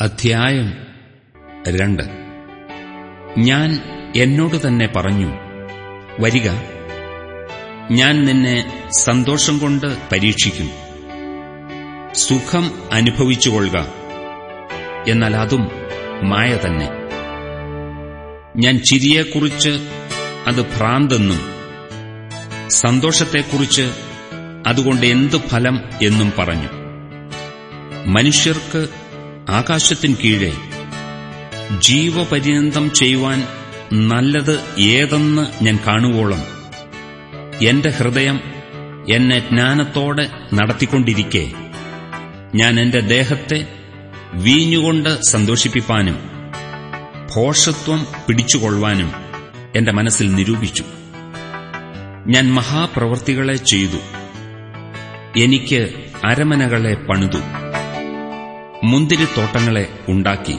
അധ്യായം രണ്ട്. ഞാൻ എന്നോട് തന്നെ പറഞ്ഞു വരിക ഞാൻ നിന്നെ സന്തോഷം കൊണ്ട് പരീക്ഷിക്കും. സുഖം അനുഭവിച്ചുകൊള്ളുക എന്നാൽ അതും മായ തന്നെ. ഞാൻ ചിരിയെക്കുറിച്ച് അത് ഭ്രാന്തെന്നും സന്തോഷത്തെക്കുറിച്ച് അതുകൊണ്ട് എന്ത് ഫലം എന്നും പറഞ്ഞു. മനുഷ്യർക്ക് ആകാശത്തിൻ കീഴെ. ജീവപര്യന്തം ചെയ്യുവാൻ നല്ലത് ഏതെന്ന് ഞാൻ കാണുവോളം. എന്റെ ഹൃദയം എന്നെ ജ്ഞാനത്തോടെ നടത്തിക്കൊണ്ടിരിക്കെ. ഞാൻ എന്റെ ദേഹത്തെ വീഞ്ഞുകൊണ്ട് സന്തോഷിപ്പിപ്പാനും ഘോഷത്വം പിടിച്ചുകൊള്ളുവാനും എന്റെ മനസ്സിൽ നിരൂപിച്ചു. ഞാൻ മഹാപ്രവൃത്തികളെ ചെയ്തു. എനിക്ക് അരമനകളെ പണിതു. മുന്തിരിത്തോട്ടങ്ങളെ ഉണ്ടാക്കി.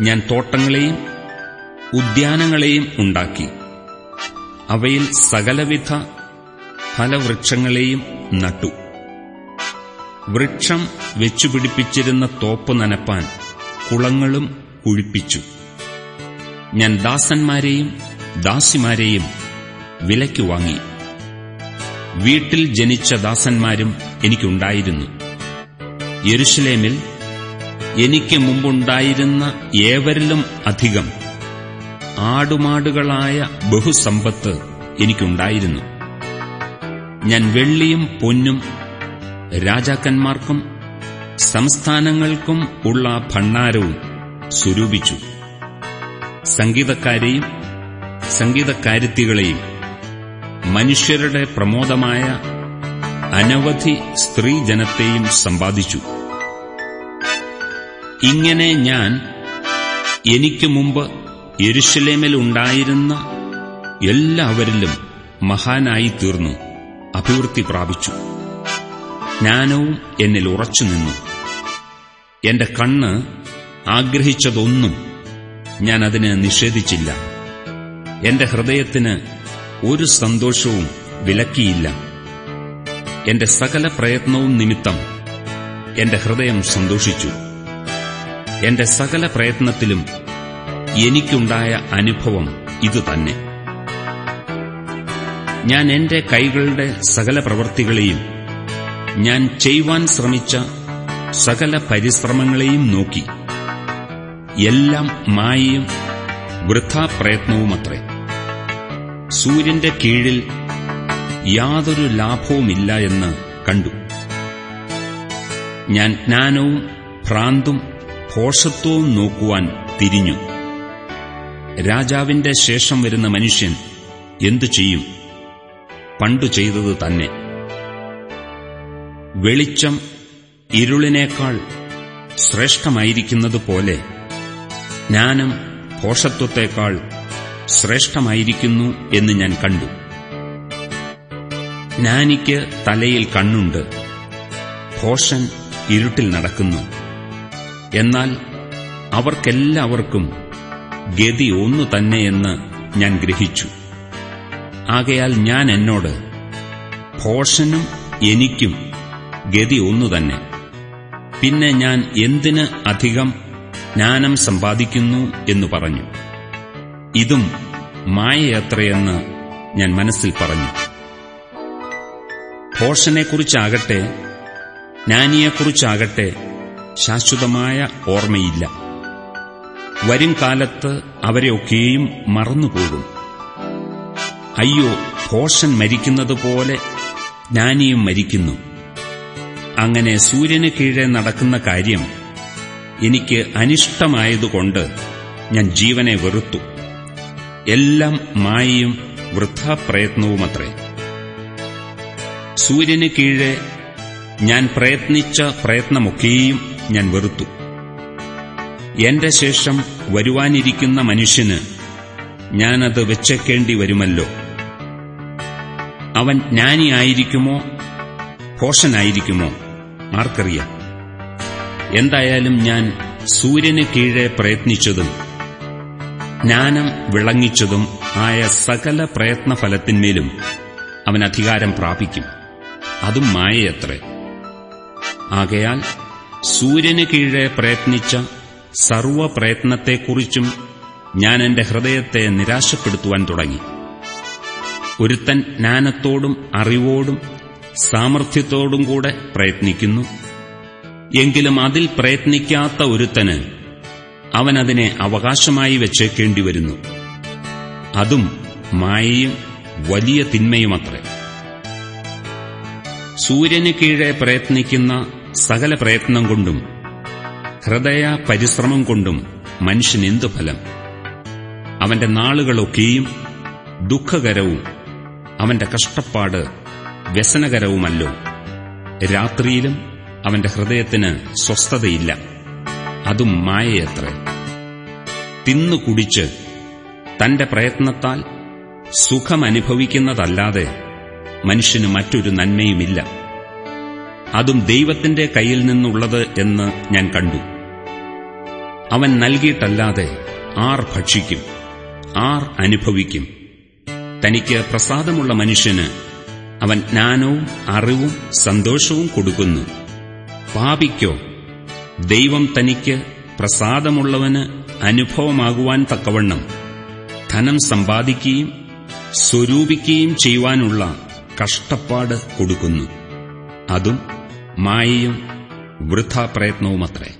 ഞാൻ തോട്ടങ്ങളെയും ഉദ്യാനങ്ങളെയും ഉണ്ടാക്കി. അവയിൽ സകലവിധ ഫലവൃക്ഷങ്ങളെയും നട്ടു. വൃക്ഷം വെച്ചുപിടിപ്പിച്ചിരുന്ന തോപ്പ് നനപ്പാൻ കുളങ്ങളും കുഴിപ്പിച്ചു. ഞാൻ ദാസന്മാരെയും ദാസിമാരെയും വിലയ്ക്കു വാങ്ങി. വീട്ടിൽ ജനിച്ച ദാസന്മാരും എനിക്കുണ്ടായിരുന്നു. യെരുഷലേമിൽ എനിക്ക് മുമ്പുണ്ടായിരുന്ന ഏവരിലും അധികം ആടുമാടുകളായ ബഹുസമ്പത്ത് എനിക്കുണ്ടായിരുന്നു. ഞാൻ വെള്ളിയും പൊന്നും രാജാക്കന്മാർക്കും സംസ്ഥാനങ്ങൾക്കും ഉള്ള ഭണ്ണാരവും സ്വരൂപിച്ചു. സംഗീതക്കാരെയും സംഗീതക്കാരുത്തികളെയും മനുഷ്യരുടെ പ്രമോദമായ അനവധി സ്ത്രീജനത്തെയും സമ്പാദിച്ചു. ഇങ്ങനെ ഞാൻ എനിക്ക് മുമ്പ് യരുഷലേമിൽ ഉണ്ടായിരുന്ന എല്ലാവരിലും മഹാനായി തീർന്നു അഭിവൃദ്ധി പ്രാപിച്ചു. ജ്ഞാനവും എന്നിൽ ഉറച്ചു നിന്നു. എന്റെ കണ്ണ് ആഗ്രഹിച്ചതൊന്നും ഞാൻ അതിന് നിഷേധിച്ചില്ല. എന്റെ ഹൃദയത്തിന് ഒരു സന്തോഷവും വിലക്കിയില്ല. എന്റെ സകല പ്രയത്നവും നിമിത്തം എന്റെ ഹൃദയം സന്തോഷിച്ചു. എന്റെ സകല പ്രയത്നത്തിലും എനിക്കുണ്ടായ അനുഭവം ഇതുതന്നെ. ഞാൻ എന്റെ കൈകളുടെ സകല പ്രവൃത്തികളെയും ഞാൻ ചെയ്യുവാൻ ശ്രമിച്ച സകല പരിശ്രമങ്ങളെയും നോക്കി. എല്ലാം മായയും വൃഥാപ്രയത്നവുമത്രേ. സൂര്യന്റെ കീഴിൽ യാതൊരു ലാഭവുമില്ല എന്ന് കണ്ടു. ഞാൻ ജ്ഞാനവും ഭ്രാന്തും ഭോഷത്വവും നോക്കുവാൻ തിരിഞ്ഞു. രാജാവിന്റെ ശേഷം വരുന്ന മനുഷ്യൻ എന്തു ചെയ്യും? പണ്ടു ചെയ്തത് തന്നെ. വെളിച്ചം ഇരുളിനേക്കാൾ ശ്രേഷ്ഠമായിരിക്കുന്നത് പോലെ ജ്ഞാനം ഭോഷത്വത്തേക്കാൾ ശ്രേഷ്ഠമായിരിക്കുന്നു എന്ന് ഞാൻ കണ്ടു. ജ്ഞാനിക്ക് തലയിൽ കണ്ണുണ്ട്. ഘോഷൻ ഇരുട്ടിൽ നടക്കുന്നു. എന്നാൽ അവർക്കെല്ലാവർക്കും ഗതി ഒന്നു തന്നെയെന്ന് ഞാൻ ഗ്രഹിച്ചു. ആകയാൽ ഞാൻ എന്നോട് ഘോഷനും എനിക്കും ഗതി ഒന്നു തന്നെ. പിന്നെ ഞാൻ എന്തിന് അധികം ജ്ഞാനം സമ്പാദിക്കുന്നു എന്ന് പറഞ്ഞു. ഇതും മായയത്രയെന്ന് ഞാൻ മനസ്സിൽ പറഞ്ഞു. ഭോഷനെക്കുറിച്ചാകട്ടെ ജ്ഞാനിയെക്കുറിച്ചാകട്ടെ ശാശ്വതമായ ഓർമ്മയില്ല. വരും കാലത്ത് അവരെയൊക്കെയും മറന്നുപോകും. അയ്യോ ഭോഷൻ മരിക്കുന്നതുപോലെ ജ്ഞാനിയും മരിക്കുന്നു. അങ്ങനെ സൂര്യന് കീഴെ നടക്കുന്ന കാര്യം എനിക്ക് അനിഷ്ടമായതുകൊണ്ട് ഞാൻ ജീവനെ വെറുത്തു. എല്ലാം മായയും വൃഥാപ്രയത്നവുമത്രേ. സൂര്യന് കീഴെ ഞാൻ പ്രയത്നിച്ച പ്രയത്നമൊക്കെയും ഞാൻ വെറുത്തു. എന്റെ ശേഷം വരുവാനിരിക്കുന്ന മനുഷ്യന് ഞാനത് വെച്ചേക്കേണ്ടി വരുമല്ലോ. അവൻ ജ്ഞാനിയായിരിക്കുമോ ഭോഷനായിരിക്കുമോ ആർക്കറിയാം. എന്തായാലും ഞാൻ സൂര്യന് കീഴെ പ്രയത്നിച്ചതും ജ്ഞാനം വിളങ്ങിച്ചതും ആയ സകല പ്രയത്നഫലത്തിന്മേലും അവൻ അധികാരം പ്രാപിക്കും. അതും മായയത്രേ. ആകയാൽ സൂര്യന് കീഴെ പ്രയത്നിച്ച സർവപ്രയത്നത്തെക്കുറിച്ചും ഞാൻ എന്റെ ഹൃദയത്തെ നിരാശപ്പെടുത്തുവാൻ തുടങ്ങി. ഒരുത്തൻ ജ്ഞാനത്തോടും അറിവോടും സാമർഥ്യത്തോടും കൂടെ പ്രയത്നിക്കുന്നു. എങ്കിലും അതിൽ പ്രയത്നിക്കാത്ത ഒരുത്തന് അവനതിനെ അവകാശമായി വെച്ചേക്കേണ്ടി വരുന്നു അതും മായയും വലിയ തിന്മയുമത്രേ. സൂര്യന് കീഴെ പ്രയത്നിക്കുന്ന സകല പ്രയത്നം കൊണ്ടും ഹൃദയ പരിശ്രമം കൊണ്ടും മനുഷ്യൻ എന്തു ഫലം? അവന്റെ നാളുകളൊക്കെയും ദുഃഖകരവും അവന്റെ കഷ്ടപ്പാട് വ്യസനകരവുമല്ലോ. രാത്രിയിലും അവന്റെ ഹൃദയത്തിന് സ്വസ്ഥതയില്ല. അതും മായയത്രേ. തിന്നു കുടിച്ച് തന്റെ പ്രയത്നത്താൽ സുഖമനുഭവിക്കുന്നതല്ലാതെ മനുഷ്യന് മറ്റൊരു നന്മയുമില്ല. അതും ദൈവത്തിന്റെ കയ്യിൽ നിന്നുള്ളത് എന്ന് ഞാൻ കണ്ടു. അവൻ നൽകിയിട്ടല്ലാതെ ആർ ഭക്ഷിക്കും ആർ അനുഭവിക്കും. തനിക്ക് പ്രസാദമുള്ള മനുഷ്യന് അവൻ ജ്ഞാനവും അറിവും സന്തോഷവും കൊടുക്കുന്നു. പാപിക്കോ ദൈവം തനിക്ക് പ്രസാദമുള്ളവന് അനുഭവമാകുവാൻ തക്കവണ്ണം ധനം സമ്പാദിക്കുകയും സ്വരൂപിക്കുകയും ചെയ്യുവാനുള്ള കഷ്ടപ്പാട് കൊടുക്കുന്നു. അതും മായയും വൃഥാപ്രയത്നവുമത്രേ